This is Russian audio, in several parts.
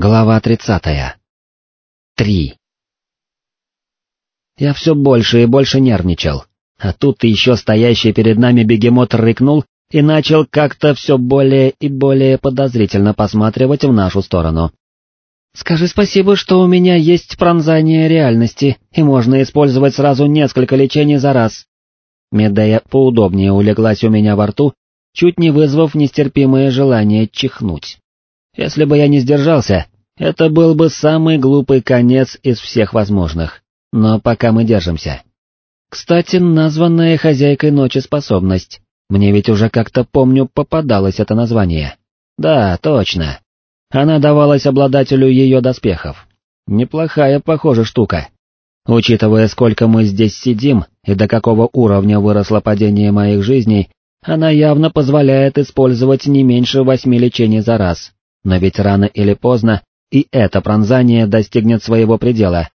Глава тридцатая. Три. Я все больше и больше нервничал, а тут еще стоящий перед нами бегемот рыкнул и начал как-то все более и более подозрительно посматривать в нашу сторону. «Скажи спасибо, что у меня есть пронзание реальности, и можно использовать сразу несколько лечений за раз». Медея поудобнее улеглась у меня во рту, чуть не вызвав нестерпимое желание чихнуть. Если бы я не сдержался, это был бы самый глупый конец из всех возможных, но пока мы держимся. Кстати, названная хозяйкой ночи способность, мне ведь уже как-то помню попадалось это название. Да, точно. Она давалась обладателю ее доспехов. Неплохая, похоже, штука. Учитывая, сколько мы здесь сидим и до какого уровня выросло падение моих жизней, она явно позволяет использовать не меньше восьми лечений за раз, но ведь рано или поздно и это пронзание достигнет своего предела.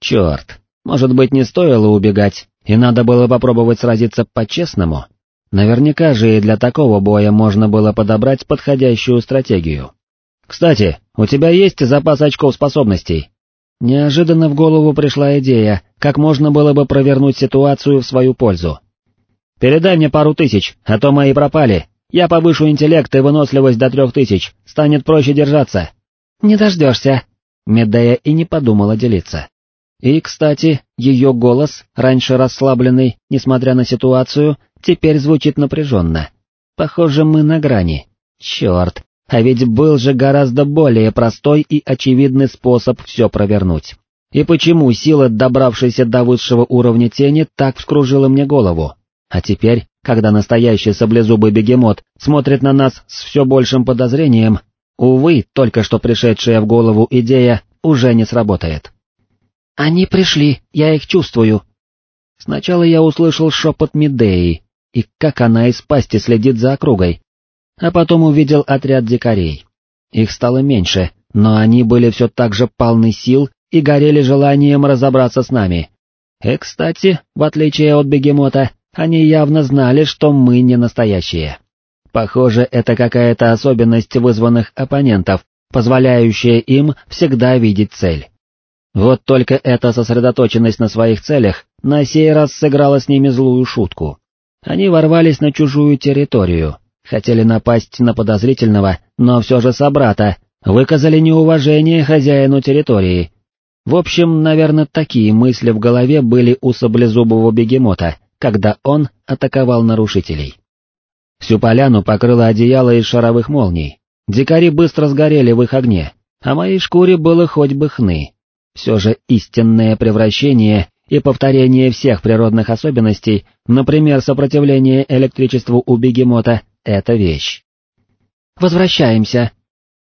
Черт, может быть не стоило убегать, и надо было попробовать сразиться по-честному? Наверняка же и для такого боя можно было подобрать подходящую стратегию. Кстати, у тебя есть запас очков способностей? Неожиданно в голову пришла идея, как можно было бы провернуть ситуацию в свою пользу. «Передай мне пару тысяч, а то мои пропали, я повышу интеллект и выносливость до трех тысяч, станет проще держаться. Не дождешься. Медея и не подумала делиться. И, кстати, ее голос, раньше расслабленный, несмотря на ситуацию, теперь звучит напряженно. Похоже, мы на грани. Черт, а ведь был же гораздо более простой и очевидный способ все провернуть. И почему сила, добравшаяся до высшего уровня тени, так вскружила мне голову? А теперь когда настоящий саблезубый бегемот смотрит на нас с все большим подозрением, увы, только что пришедшая в голову идея уже не сработает. «Они пришли, я их чувствую». Сначала я услышал шепот Медеи, и как она из пасти следит за округой, а потом увидел отряд дикарей. Их стало меньше, но они были все так же полны сил и горели желанием разобраться с нами. И, кстати, в отличие от бегемота, они явно знали, что мы не настоящие. Похоже, это какая-то особенность вызванных оппонентов, позволяющая им всегда видеть цель. Вот только эта сосредоточенность на своих целях на сей раз сыграла с ними злую шутку. Они ворвались на чужую территорию, хотели напасть на подозрительного, но все же собрата, выказали неуважение хозяину территории. В общем, наверное, такие мысли в голове были у саблезубого бегемота, когда он атаковал нарушителей. Всю поляну покрыло одеяло из шаровых молний, дикари быстро сгорели в их огне, а моей шкуре было хоть бы хны. Все же истинное превращение и повторение всех природных особенностей, например, сопротивление электричеству у бегемота, это вещь. Возвращаемся.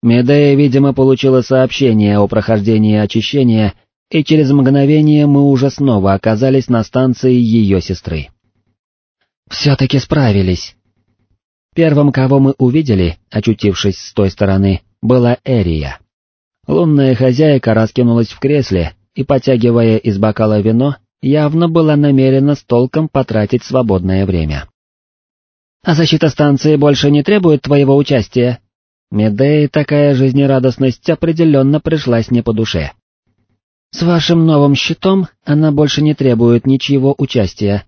Медея, видимо, получила сообщение о прохождении очищения и через мгновение мы уже снова оказались на станции ее сестры. «Все-таки справились!» Первым, кого мы увидели, очутившись с той стороны, была Эрия. Лунная хозяйка раскинулась в кресле и, потягивая из бокала вино, явно была намерена с толком потратить свободное время. «А защита станции больше не требует твоего участия?» Медеи такая жизнерадостность определенно пришлась не по душе. «С вашим новым щитом она больше не требует ничьего участия».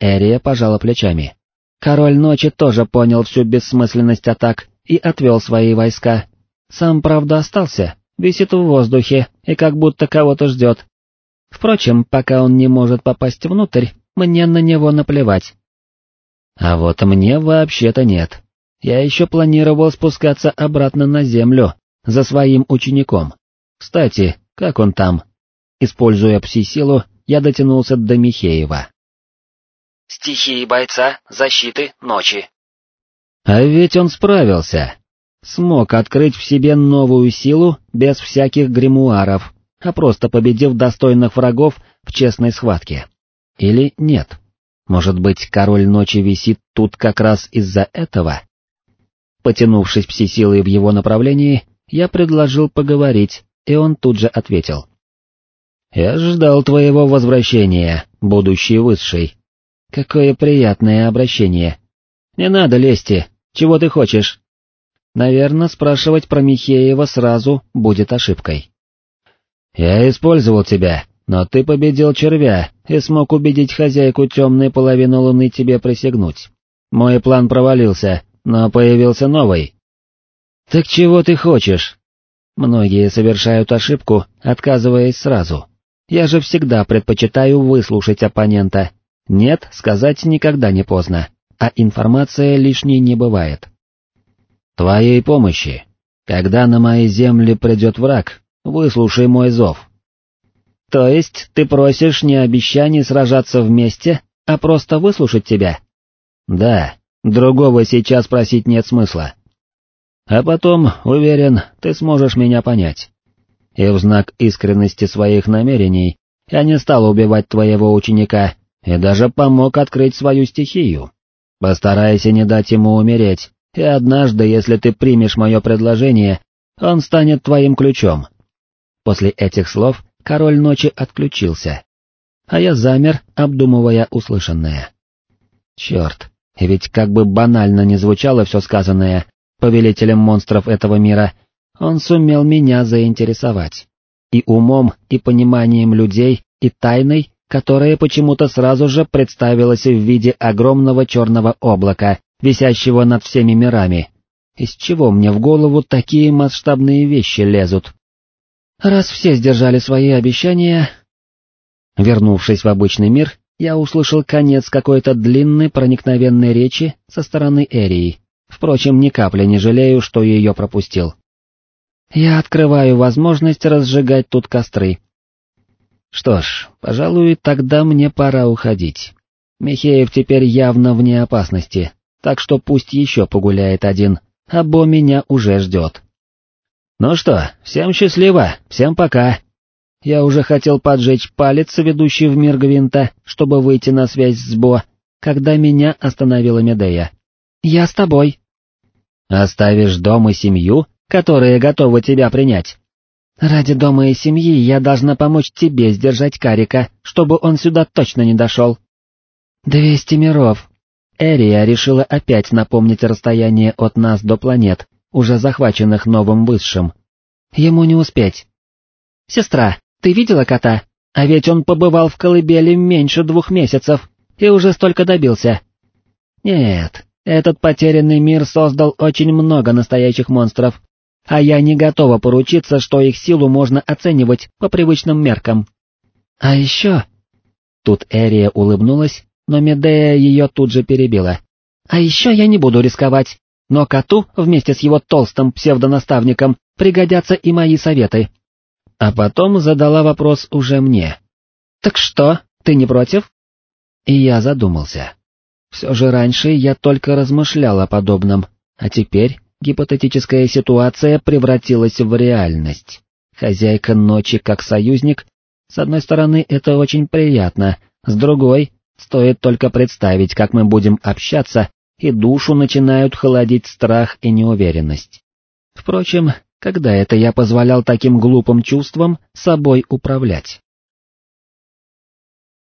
Эрия пожала плечами. Король ночи тоже понял всю бессмысленность атак и отвел свои войска. Сам, правда, остался, висит в воздухе и как будто кого-то ждет. Впрочем, пока он не может попасть внутрь, мне на него наплевать. А вот мне вообще-то нет. Я еще планировал спускаться обратно на землю, за своим учеником. Кстати, как он там? Используя пси-силу, я дотянулся до Михеева. Стихии бойца, защиты, ночи. А ведь он справился. Смог открыть в себе новую силу без всяких гримуаров, а просто победив достойных врагов в честной схватке. Или нет? Может быть, король ночи висит тут как раз из-за этого? Потянувшись пси-силой в его направлении, я предложил поговорить, и он тут же ответил. «Я ждал твоего возвращения, будущий высший. Какое приятное обращение. Не надо лезти, чего ты хочешь?» Наверное, спрашивать про Михеева сразу будет ошибкой. «Я использовал тебя, но ты победил червя и смог убедить хозяйку темной половины луны тебе присягнуть. Мой план провалился, но появился новый». «Так чего ты хочешь?» Многие совершают ошибку, отказываясь сразу. Я же всегда предпочитаю выслушать оппонента. Нет, сказать никогда не поздно, а информация лишней не бывает. Твоей помощи. Когда на мои земли придет враг, выслушай мой зов. То есть ты просишь не обещаний сражаться вместе, а просто выслушать тебя? Да, другого сейчас просить нет смысла. А потом, уверен, ты сможешь меня понять. И в знак искренности своих намерений я не стал убивать твоего ученика и даже помог открыть свою стихию. Постарайся не дать ему умереть, и однажды, если ты примешь мое предложение, он станет твоим ключом». После этих слов король ночи отключился, а я замер, обдумывая услышанное. Черт, ведь как бы банально не звучало все сказанное повелителем монстров этого мира, он сумел меня заинтересовать. И умом, и пониманием людей, и тайной, которая почему-то сразу же представилась в виде огромного черного облака, висящего над всеми мирами. Из чего мне в голову такие масштабные вещи лезут? Раз все сдержали свои обещания... Вернувшись в обычный мир, я услышал конец какой-то длинной проникновенной речи со стороны Эрии. Впрочем, ни капли не жалею, что ее пропустил. Я открываю возможность разжигать тут костры. Что ж, пожалуй, тогда мне пора уходить. Михеев теперь явно вне опасности, так что пусть еще погуляет один, а Бо меня уже ждет. Ну что, всем счастливо, всем пока. Я уже хотел поджечь палец, ведущий в мир Гвинта, чтобы выйти на связь с Бо, когда меня остановила Медея. «Я с тобой». «Оставишь дом и семью, которые готовы тебя принять?» «Ради дома и семьи я должна помочь тебе сдержать Карика, чтобы он сюда точно не дошел». «Двести миров, Эрия решила опять напомнить расстояние от нас до планет, уже захваченных новым высшим. Ему не успеть. «Сестра, ты видела кота? А ведь он побывал в колыбели меньше двух месяцев и уже столько добился». «Нет, этот потерянный мир создал очень много настоящих монстров, а я не готова поручиться, что их силу можно оценивать по привычным меркам. А еще...» Тут Эрия улыбнулась но Медея ее тут же перебила. «А еще я не буду рисковать, но коту вместе с его толстым псевдонаставником пригодятся и мои советы». А потом задала вопрос уже мне. «Так что, ты не против?» И я задумался. Все же раньше я только размышлял о подобном, а теперь гипотетическая ситуация превратилась в реальность. Хозяйка ночи как союзник, с одной стороны это очень приятно, с другой Стоит только представить, как мы будем общаться, и душу начинают холодить страх и неуверенность. Впрочем, когда это я позволял таким глупым чувствам собой управлять?